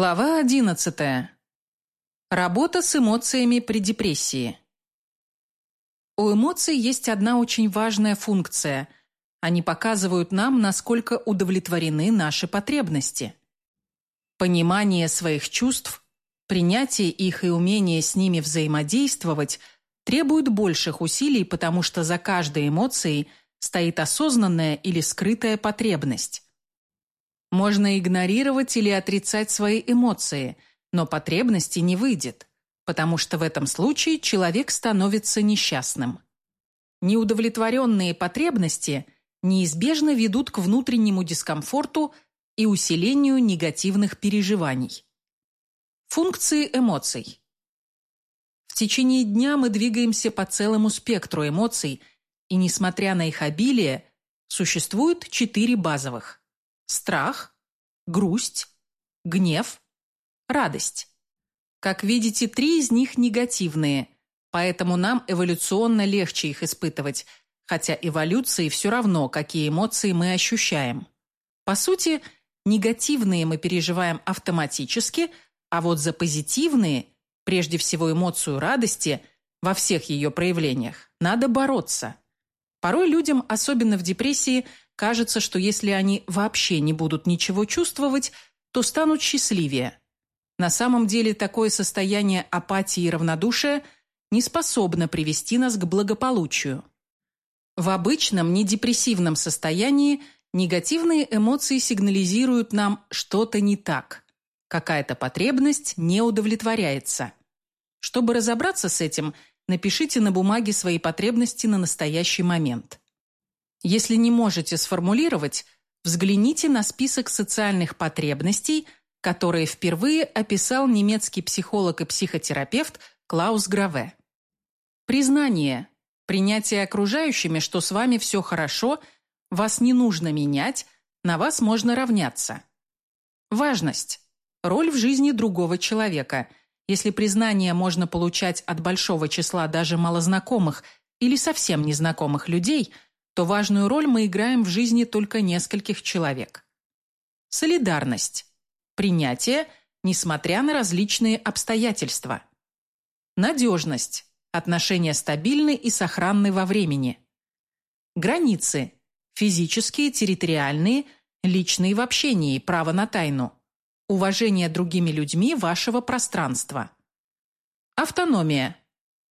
Глава 11. Работа с эмоциями при депрессии. У эмоций есть одна очень важная функция. Они показывают нам, насколько удовлетворены наши потребности. Понимание своих чувств, принятие их и умение с ними взаимодействовать требуют больших усилий, потому что за каждой эмоцией стоит осознанная или скрытая потребность. Можно игнорировать или отрицать свои эмоции, но потребности не выйдет, потому что в этом случае человек становится несчастным. Неудовлетворенные потребности неизбежно ведут к внутреннему дискомфорту и усилению негативных переживаний. Функции эмоций. В течение дня мы двигаемся по целому спектру эмоций, и несмотря на их обилие, существует четыре базовых страх, грусть, гнев, радость. Как видите, три из них негативные, поэтому нам эволюционно легче их испытывать, хотя эволюции все равно, какие эмоции мы ощущаем. По сути, негативные мы переживаем автоматически, а вот за позитивные, прежде всего эмоцию радости, во всех ее проявлениях, надо бороться. Порой людям, особенно в депрессии, Кажется, что если они вообще не будут ничего чувствовать, то станут счастливее. На самом деле такое состояние апатии и равнодушия не способно привести нас к благополучию. В обычном недепрессивном состоянии негативные эмоции сигнализируют нам что-то не так. Какая-то потребность не удовлетворяется. Чтобы разобраться с этим, напишите на бумаге свои потребности на настоящий момент. Если не можете сформулировать, взгляните на список социальных потребностей, которые впервые описал немецкий психолог и психотерапевт Клаус Граве. Признание, принятие окружающими, что с вами все хорошо, вас не нужно менять, на вас можно равняться. Важность, роль в жизни другого человека. Если признание можно получать от большого числа даже малознакомых или совсем незнакомых людей – то важную роль мы играем в жизни только нескольких человек. Солидарность. Принятие, несмотря на различные обстоятельства. Надежность. Отношения стабильны и сохранны во времени. Границы. Физические, территориальные, личные в общении, право на тайну. Уважение другими людьми вашего пространства. Автономия.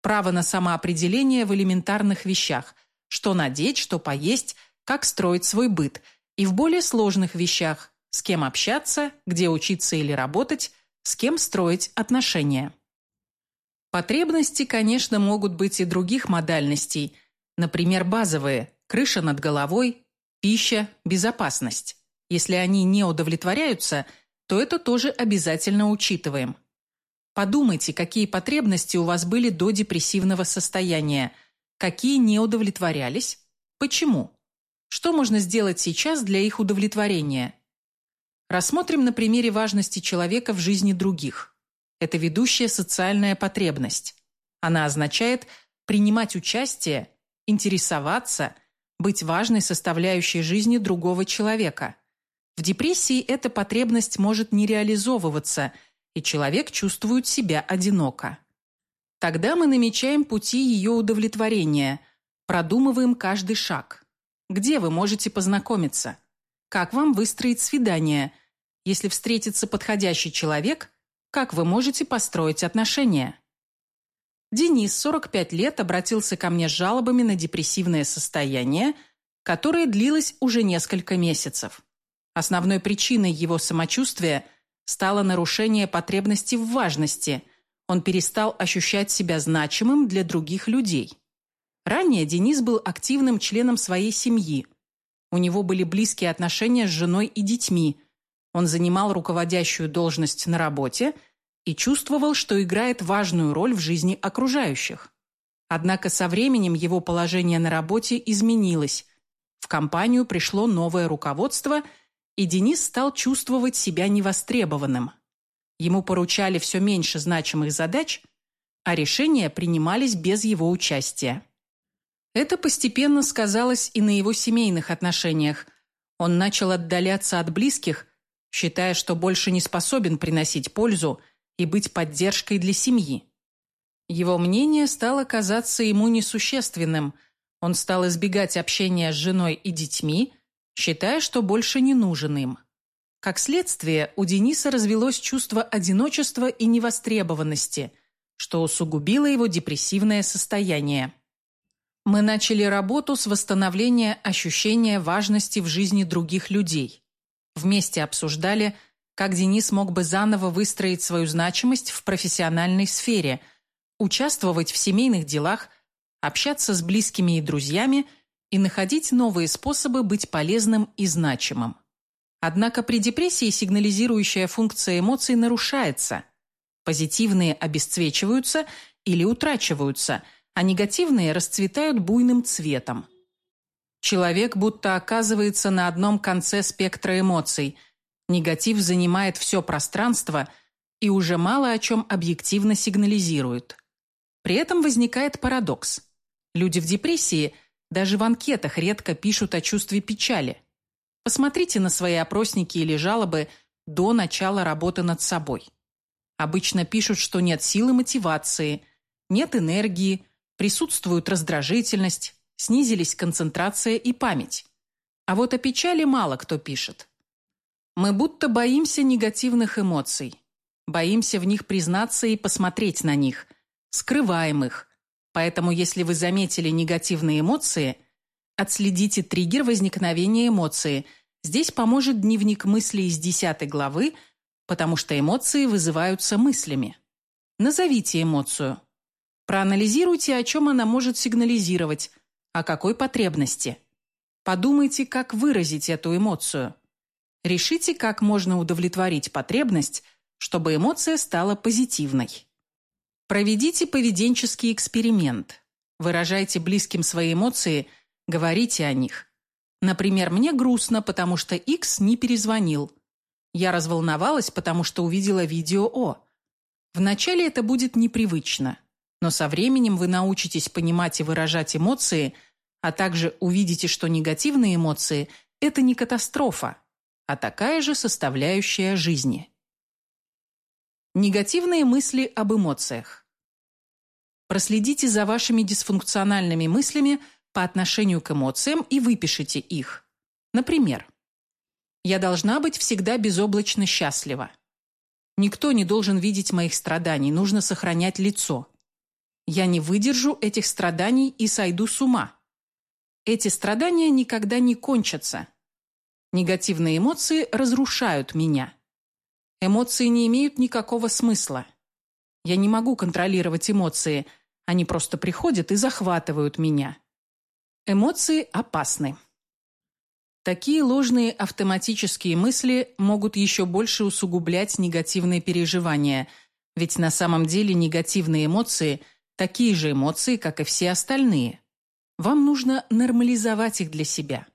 Право на самоопределение в элементарных вещах – что надеть, что поесть, как строить свой быт, и в более сложных вещах, с кем общаться, где учиться или работать, с кем строить отношения. Потребности, конечно, могут быть и других модальностей, например, базовые – крыша над головой, пища, безопасность. Если они не удовлетворяются, то это тоже обязательно учитываем. Подумайте, какие потребности у вас были до депрессивного состояния – Какие не удовлетворялись? Почему? Что можно сделать сейчас для их удовлетворения? Рассмотрим на примере важности человека в жизни других. Это ведущая социальная потребность. Она означает принимать участие, интересоваться, быть важной составляющей жизни другого человека. В депрессии эта потребность может не реализовываться, и человек чувствует себя одиноко. Тогда мы намечаем пути ее удовлетворения, продумываем каждый шаг. Где вы можете познакомиться? Как вам выстроить свидание? Если встретится подходящий человек, как вы можете построить отношения? Денис, 45 лет, обратился ко мне с жалобами на депрессивное состояние, которое длилось уже несколько месяцев. Основной причиной его самочувствия стало нарушение потребности в важности – он перестал ощущать себя значимым для других людей. Ранее Денис был активным членом своей семьи. У него были близкие отношения с женой и детьми. Он занимал руководящую должность на работе и чувствовал, что играет важную роль в жизни окружающих. Однако со временем его положение на работе изменилось. В компанию пришло новое руководство, и Денис стал чувствовать себя невостребованным. Ему поручали все меньше значимых задач, а решения принимались без его участия. Это постепенно сказалось и на его семейных отношениях. Он начал отдаляться от близких считая, что больше не способен приносить пользу и быть поддержкой для семьи. Его мнение стало казаться ему несущественным. Он стал избегать общения с женой и детьми, считая, что больше не нужен им. Как следствие, у Дениса развелось чувство одиночества и невостребованности, что усугубило его депрессивное состояние. Мы начали работу с восстановления ощущения важности в жизни других людей. Вместе обсуждали, как Денис мог бы заново выстроить свою значимость в профессиональной сфере, участвовать в семейных делах, общаться с близкими и друзьями и находить новые способы быть полезным и значимым. Однако при депрессии сигнализирующая функция эмоций нарушается. Позитивные обесцвечиваются или утрачиваются, а негативные расцветают буйным цветом. Человек будто оказывается на одном конце спектра эмоций. Негатив занимает все пространство и уже мало о чем объективно сигнализирует. При этом возникает парадокс. Люди в депрессии даже в анкетах редко пишут о чувстве печали. Посмотрите на свои опросники или жалобы до начала работы над собой. Обычно пишут, что нет силы мотивации, нет энергии, присутствует раздражительность, снизились концентрация и память. А вот о печали мало кто пишет. Мы будто боимся негативных эмоций, боимся в них признаться и посмотреть на них, скрываем их. Поэтому если вы заметили негативные эмоции – Отследите триггер возникновения эмоции. Здесь поможет дневник мыслей из 10 главы, потому что эмоции вызываются мыслями. Назовите эмоцию. Проанализируйте, о чем она может сигнализировать, о какой потребности. Подумайте, как выразить эту эмоцию. Решите, как можно удовлетворить потребность, чтобы эмоция стала позитивной. Проведите поведенческий эксперимент. Выражайте близким свои эмоции – Говорите о них. Например, мне грустно, потому что X не перезвонил. Я разволновалась, потому что увидела видео О. Вначале это будет непривычно, но со временем вы научитесь понимать и выражать эмоции, а также увидите, что негативные эмоции – это не катастрофа, а такая же составляющая жизни. Негативные мысли об эмоциях. Проследите за вашими дисфункциональными мыслями – по отношению к эмоциям и выпишите их. Например, «Я должна быть всегда безоблачно счастлива». «Никто не должен видеть моих страданий, нужно сохранять лицо». «Я не выдержу этих страданий и сойду с ума». Эти страдания никогда не кончатся. Негативные эмоции разрушают меня. Эмоции не имеют никакого смысла. Я не могу контролировать эмоции, они просто приходят и захватывают меня. Эмоции опасны. Такие ложные автоматические мысли могут еще больше усугублять негативные переживания, ведь на самом деле негативные эмоции – такие же эмоции, как и все остальные. Вам нужно нормализовать их для себя.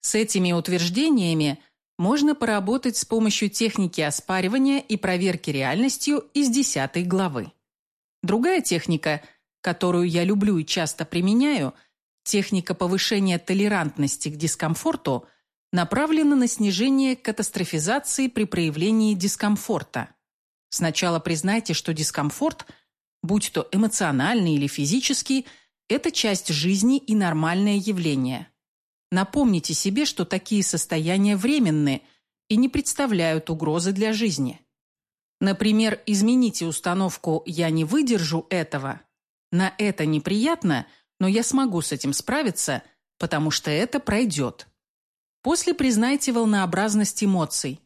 С этими утверждениями можно поработать с помощью техники оспаривания и проверки реальностью из 10 главы. Другая техника, которую я люблю и часто применяю – Техника повышения толерантности к дискомфорту направлена на снижение катастрофизации при проявлении дискомфорта. Сначала признайте, что дискомфорт, будь то эмоциональный или физический, это часть жизни и нормальное явление. Напомните себе, что такие состояния временны и не представляют угрозы для жизни. Например, измените установку «я не выдержу этого» на «это неприятно» но я смогу с этим справиться, потому что это пройдет. После признайте волнообразность эмоций.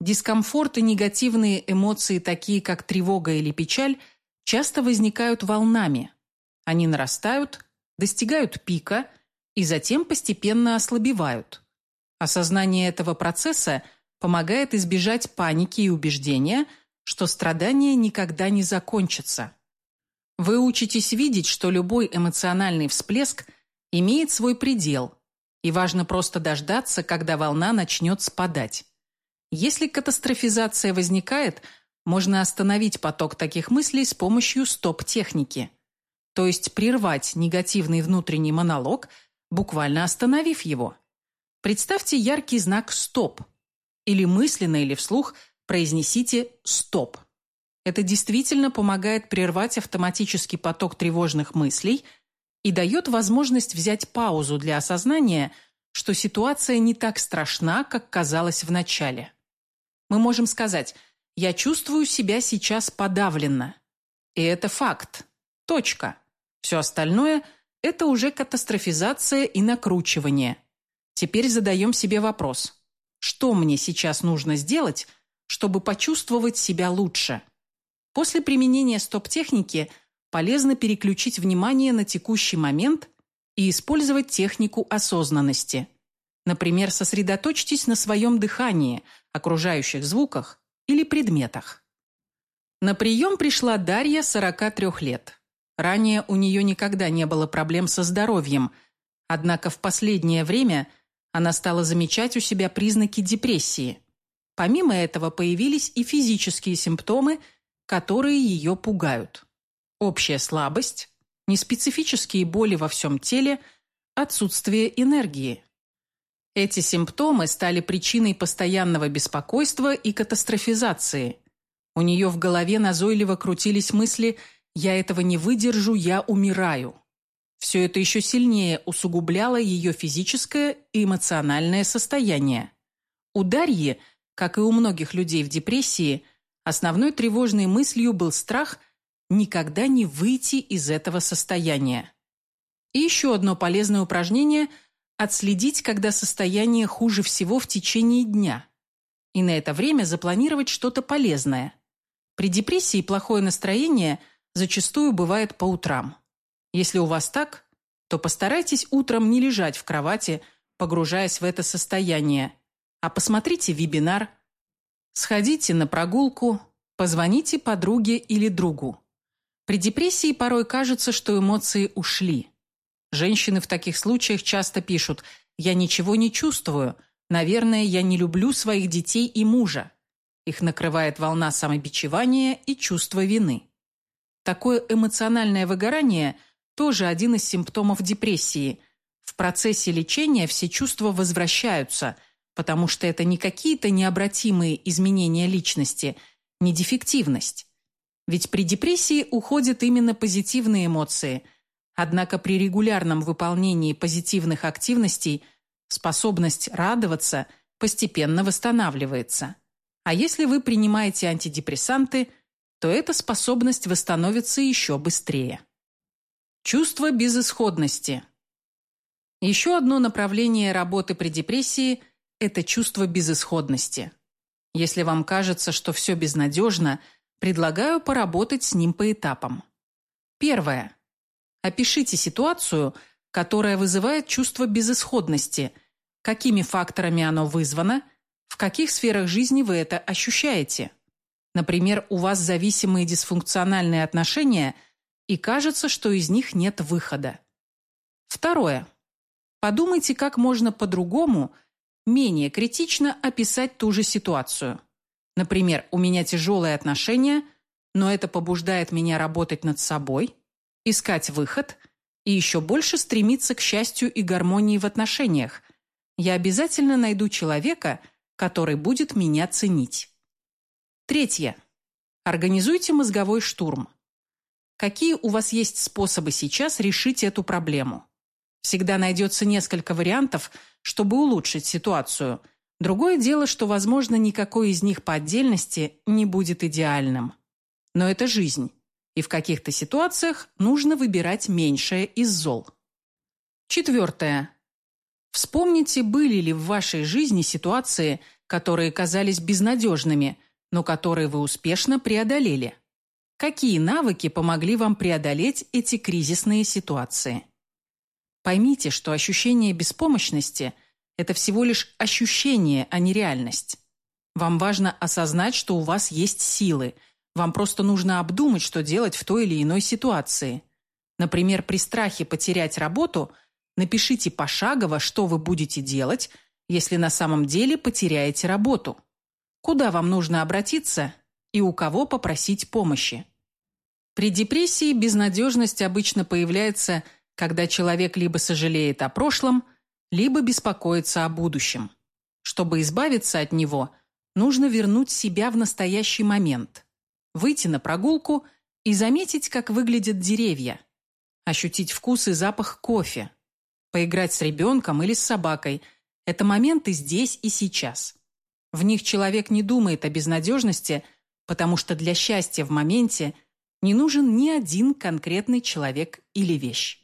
Дискомфорт и негативные эмоции, такие как тревога или печаль, часто возникают волнами. Они нарастают, достигают пика и затем постепенно ослабевают. Осознание этого процесса помогает избежать паники и убеждения, что страдания никогда не закончатся. Вы учитесь видеть, что любой эмоциональный всплеск имеет свой предел, и важно просто дождаться, когда волна начнет спадать. Если катастрофизация возникает, можно остановить поток таких мыслей с помощью стоп-техники. То есть прервать негативный внутренний монолог, буквально остановив его. Представьте яркий знак «стоп» или мысленно, или вслух произнесите «стоп». Это действительно помогает прервать автоматический поток тревожных мыслей и дает возможность взять паузу для осознания, что ситуация не так страшна, как казалось в начале. Мы можем сказать «я чувствую себя сейчас подавленно». И это факт. Точка. Все остальное – это уже катастрофизация и накручивание. Теперь задаем себе вопрос. Что мне сейчас нужно сделать, чтобы почувствовать себя лучше? После применения стоп-техники полезно переключить внимание на текущий момент и использовать технику осознанности. Например, сосредоточьтесь на своем дыхании, окружающих звуках или предметах. На прием пришла Дарья, 43 лет. Ранее у нее никогда не было проблем со здоровьем, однако в последнее время она стала замечать у себя признаки депрессии. Помимо этого появились и физические симптомы – которые ее пугают. Общая слабость, неспецифические боли во всем теле, отсутствие энергии. Эти симптомы стали причиной постоянного беспокойства и катастрофизации. У нее в голове назойливо крутились мысли «я этого не выдержу, я умираю». Все это еще сильнее усугубляло ее физическое и эмоциональное состояние. У Дарьи, как и у многих людей в депрессии, Основной тревожной мыслью был страх никогда не выйти из этого состояния. И еще одно полезное упражнение – отследить, когда состояние хуже всего в течение дня. И на это время запланировать что-то полезное. При депрессии плохое настроение зачастую бывает по утрам. Если у вас так, то постарайтесь утром не лежать в кровати, погружаясь в это состояние, а посмотрите вебинар – Сходите на прогулку, позвоните подруге или другу. При депрессии порой кажется, что эмоции ушли. Женщины в таких случаях часто пишут «Я ничего не чувствую, наверное, я не люблю своих детей и мужа». Их накрывает волна самобичевания и чувства вины. Такое эмоциональное выгорание тоже один из симптомов депрессии. В процессе лечения все чувства возвращаются – потому что это не какие-то необратимые изменения личности, не дефективность. Ведь при депрессии уходят именно позитивные эмоции, однако при регулярном выполнении позитивных активностей способность радоваться постепенно восстанавливается. А если вы принимаете антидепрессанты, то эта способность восстановится еще быстрее. Чувство безысходности. Еще одно направление работы при депрессии – это чувство безысходности. Если вам кажется, что все безнадежно, предлагаю поработать с ним по этапам. Первое. Опишите ситуацию, которая вызывает чувство безысходности, какими факторами оно вызвано, в каких сферах жизни вы это ощущаете. Например, у вас зависимые дисфункциональные отношения, и кажется, что из них нет выхода. Второе. Подумайте, как можно по-другому – менее критично описать ту же ситуацию. Например, у меня тяжелые отношения, но это побуждает меня работать над собой, искать выход и еще больше стремиться к счастью и гармонии в отношениях. Я обязательно найду человека, который будет меня ценить. Третье. Организуйте мозговой штурм. Какие у вас есть способы сейчас решить эту проблему? Всегда найдется несколько вариантов, чтобы улучшить ситуацию. Другое дело, что, возможно, никакой из них по отдельности не будет идеальным. Но это жизнь, и в каких-то ситуациях нужно выбирать меньшее из зол. Четвертое. Вспомните, были ли в вашей жизни ситуации, которые казались безнадежными, но которые вы успешно преодолели. Какие навыки помогли вам преодолеть эти кризисные ситуации? Поймите, что ощущение беспомощности – это всего лишь ощущение, а не реальность. Вам важно осознать, что у вас есть силы. Вам просто нужно обдумать, что делать в той или иной ситуации. Например, при страхе потерять работу напишите пошагово, что вы будете делать, если на самом деле потеряете работу. Куда вам нужно обратиться и у кого попросить помощи. При депрессии безнадежность обычно появляется – когда человек либо сожалеет о прошлом, либо беспокоится о будущем. Чтобы избавиться от него, нужно вернуть себя в настоящий момент, выйти на прогулку и заметить, как выглядят деревья, ощутить вкус и запах кофе, поиграть с ребенком или с собакой. Это моменты здесь и сейчас. В них человек не думает о безнадежности, потому что для счастья в моменте не нужен ни один конкретный человек или вещь.